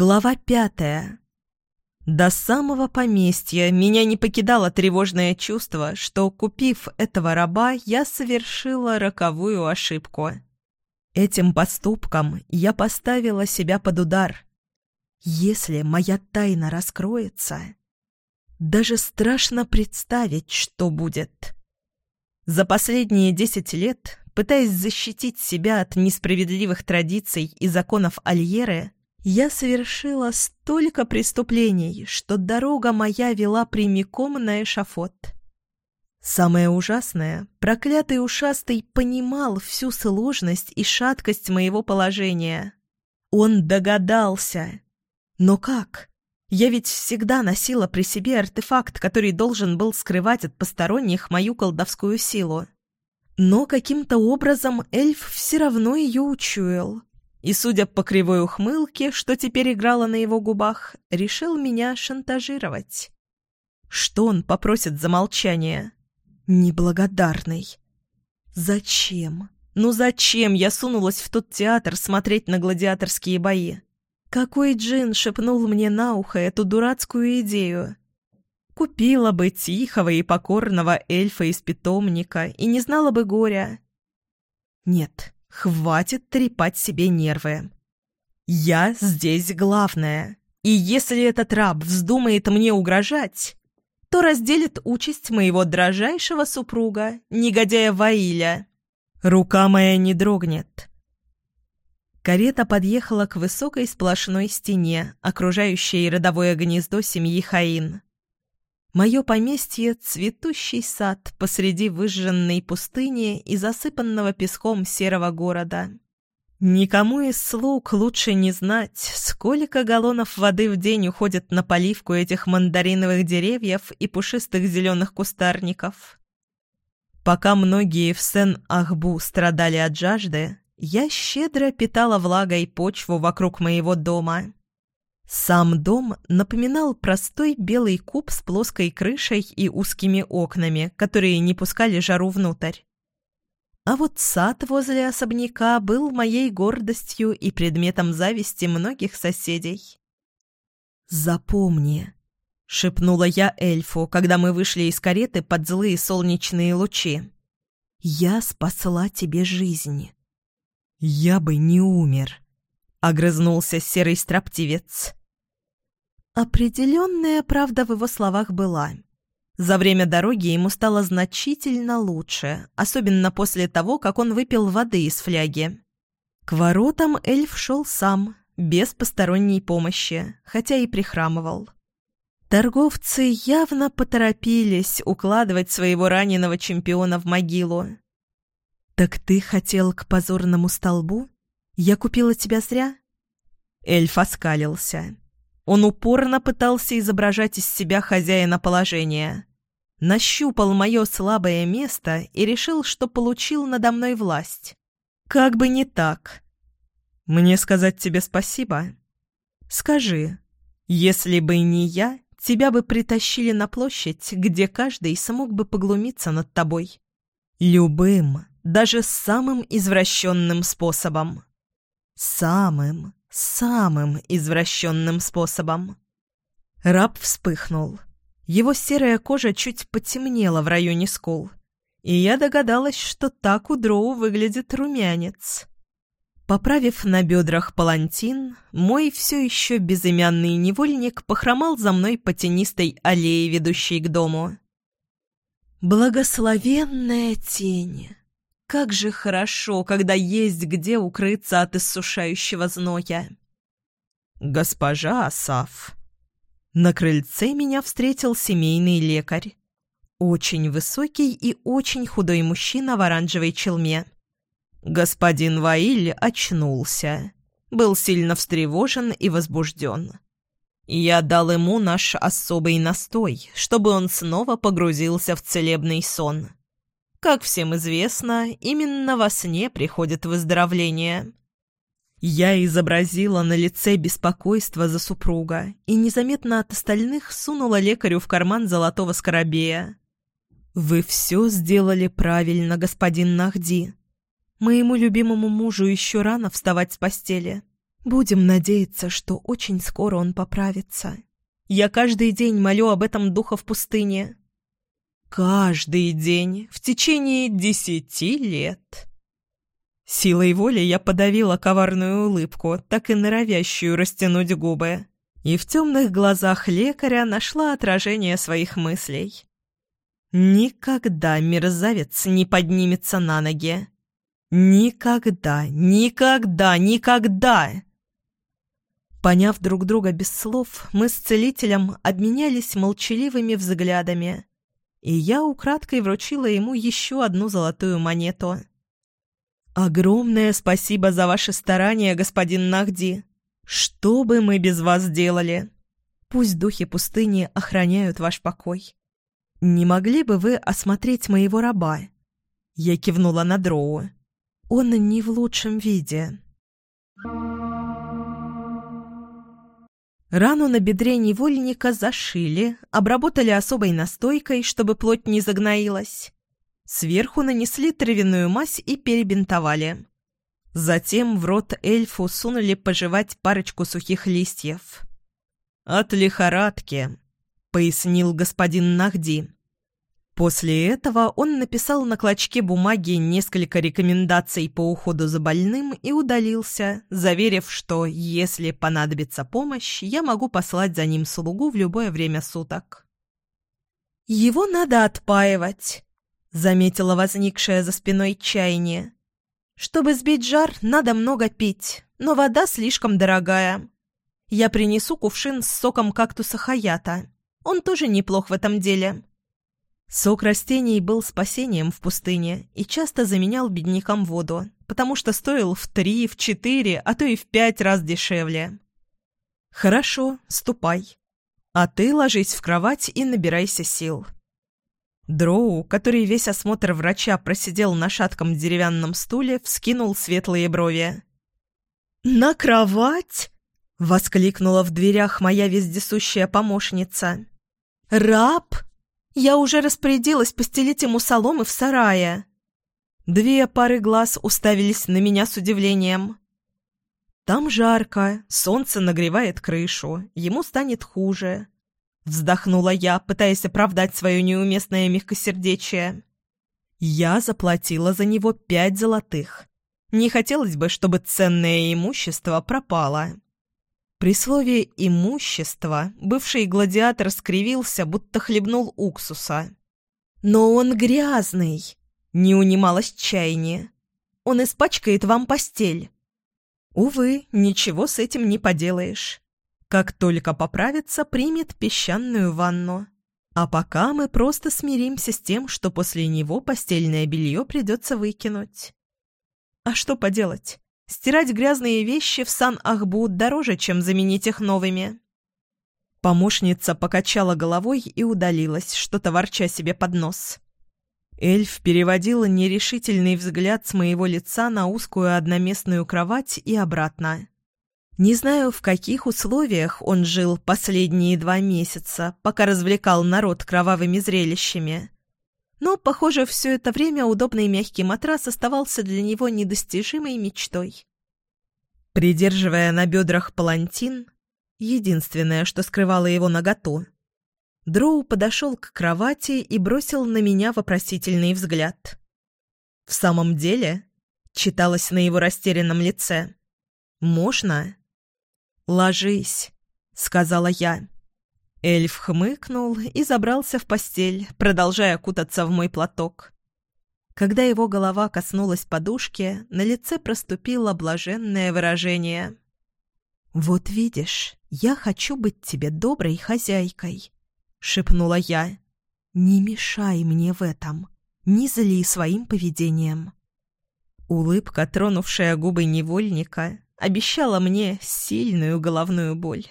Глава пятая. До самого поместья меня не покидало тревожное чувство, что, купив этого раба, я совершила роковую ошибку. Этим поступком я поставила себя под удар. Если моя тайна раскроется, даже страшно представить, что будет. За последние десять лет, пытаясь защитить себя от несправедливых традиций и законов Альеры, я совершила столько преступлений, что дорога моя вела прямиком на эшафот. Самое ужасное, проклятый ушастый понимал всю сложность и шаткость моего положения. Он догадался. Но как? Я ведь всегда носила при себе артефакт, который должен был скрывать от посторонних мою колдовскую силу. Но каким-то образом эльф все равно ее учуял и, судя по кривой ухмылке, что теперь играла на его губах, решил меня шантажировать. Что он попросит за молчание? Неблагодарный. Зачем? Ну зачем я сунулась в тот театр смотреть на гладиаторские бои? Какой джин шепнул мне на ухо эту дурацкую идею? Купила бы тихого и покорного эльфа из питомника и не знала бы горя. Нет, Хватит трепать себе нервы. Я здесь главная. И если этот раб вздумает мне угрожать, то разделит участь моего дрожайшего супруга, негодяя Ваиля. Рука моя не дрогнет. Карета подъехала к высокой сплошной стене, окружающей родовое гнездо семьи Хаин. Мое поместье — цветущий сад посреди выжженной пустыни и засыпанного песком серого города. Никому из слуг лучше не знать, сколько галлонов воды в день уходит на поливку этих мандариновых деревьев и пушистых зеленых кустарников. Пока многие в Сен-Ахбу страдали от жажды, я щедро питала влагой почву вокруг моего дома. Сам дом напоминал простой белый куб с плоской крышей и узкими окнами, которые не пускали жару внутрь. А вот сад возле особняка был моей гордостью и предметом зависти многих соседей. «Запомни», — шепнула я эльфу, когда мы вышли из кареты под злые солнечные лучи. «Я спасла тебе жизнь». «Я бы не умер», — огрызнулся серый строптивец. Определенная правда в его словах была. За время дороги ему стало значительно лучше, особенно после того, как он выпил воды из фляги. К воротам эльф шел сам, без посторонней помощи, хотя и прихрамывал. Торговцы явно поторопились укладывать своего раненого чемпиона в могилу. «Так ты хотел к позорному столбу? Я купила тебя зря?» Эльф оскалился. Он упорно пытался изображать из себя хозяина положения. Нащупал мое слабое место и решил, что получил надо мной власть. Как бы не так. Мне сказать тебе спасибо? Скажи, если бы не я, тебя бы притащили на площадь, где каждый смог бы поглумиться над тобой. Любым, даже самым извращенным способом. Самым, самым извращенным способом. Раб вспыхнул. Его серая кожа чуть потемнела в районе скул, и я догадалась, что так у дроу выглядит румянец. Поправив на бедрах палантин, мой все еще безымянный невольник похромал за мной по тенистой аллее, ведущей к дому. «Благословенная тень!» Как же хорошо, когда есть где укрыться от иссушающего зноя. «Госпожа Асаф!» На крыльце меня встретил семейный лекарь. Очень высокий и очень худой мужчина в оранжевой челме. Господин Ваиль очнулся. Был сильно встревожен и возбужден. Я дал ему наш особый настой, чтобы он снова погрузился в целебный сон. Как всем известно, именно во сне приходит выздоровление. Я изобразила на лице беспокойство за супруга и незаметно от остальных сунула лекарю в карман золотого скоробея. «Вы все сделали правильно, господин Нахди. Моему любимому мужу еще рано вставать с постели. Будем надеяться, что очень скоро он поправится. Я каждый день молю об этом духа в пустыне. Каждый день в течение десяти лет. Силой воли я подавила коварную улыбку, так и норовящую растянуть губы, и в темных глазах лекаря нашла отражение своих мыслей. Никогда мерзавец не поднимется на ноги. Никогда, никогда, никогда! Поняв друг друга без слов, мы с целителем обменялись молчаливыми взглядами, и я украдкой вручила ему еще одну золотую монету — «Огромное спасибо за ваши старания, господин Нахди. Что бы мы без вас делали? Пусть духи пустыни охраняют ваш покой. Не могли бы вы осмотреть моего раба?» Я кивнула на Дроу. «Он не в лучшем виде». Рану на бедре невольника зашили, обработали особой настойкой, чтобы плоть не загноилась. Сверху нанесли травяную мазь и перебинтовали. Затем в рот эльфу сунули пожевать парочку сухих листьев. «От лихорадки», — пояснил господин Нахди. После этого он написал на клочке бумаги несколько рекомендаций по уходу за больным и удалился, заверив, что, если понадобится помощь, я могу послать за ним слугу в любое время суток. «Его надо отпаивать», — заметила возникшая за спиной чаяние. «Чтобы сбить жар, надо много пить, но вода слишком дорогая. Я принесу кувшин с соком кактуса хаята. Он тоже неплох в этом деле». Сок растений был спасением в пустыне и часто заменял беднякам воду, потому что стоил в три, в четыре, а то и в пять раз дешевле. «Хорошо, ступай. А ты ложись в кровать и набирайся сил». Дроу, который весь осмотр врача просидел на шатком деревянном стуле, вскинул светлые брови. «На кровать?» — воскликнула в дверях моя вездесущая помощница. «Раб? Я уже распорядилась постелить ему соломы в сарае». Две пары глаз уставились на меня с удивлением. «Там жарко, солнце нагревает крышу, ему станет хуже. Вздохнула я, пытаясь оправдать свое неуместное мягкосердечие. Я заплатила за него пять золотых. Не хотелось бы, чтобы ценное имущество пропало. При слове «имущество» бывший гладиатор скривился, будто хлебнул уксуса. «Но он грязный!» — не унималось чаяние. «Он испачкает вам постель». «Увы, ничего с этим не поделаешь. Как только поправится, примет песчаную ванну. А пока мы просто смиримся с тем, что после него постельное белье придется выкинуть. А что поделать? Стирать грязные вещи в Сан-Ахбу дороже, чем заменить их новыми. Помощница покачала головой и удалилась, что-то ворча себе под нос. Эльф переводила нерешительный взгляд с моего лица на узкую одноместную кровать и обратно. Не знаю, в каких условиях он жил последние два месяца, пока развлекал народ кровавыми зрелищами. Но, похоже, все это время удобный мягкий матрас оставался для него недостижимой мечтой. Придерживая на бедрах палантин, единственное, что скрывало его наготу, Дроу подошел к кровати и бросил на меня вопросительный взгляд. «В самом деле?» — читалось на его растерянном лице. «Можно?» «Ложись», — сказала я. Эльф хмыкнул и забрался в постель, продолжая кутаться в мой платок. Когда его голова коснулась подушки, на лице проступило блаженное выражение. «Вот видишь, я хочу быть тебе доброй хозяйкой», — шепнула я. «Не мешай мне в этом, не зли своим поведением». Улыбка, тронувшая губы невольника, обещала мне сильную головную боль.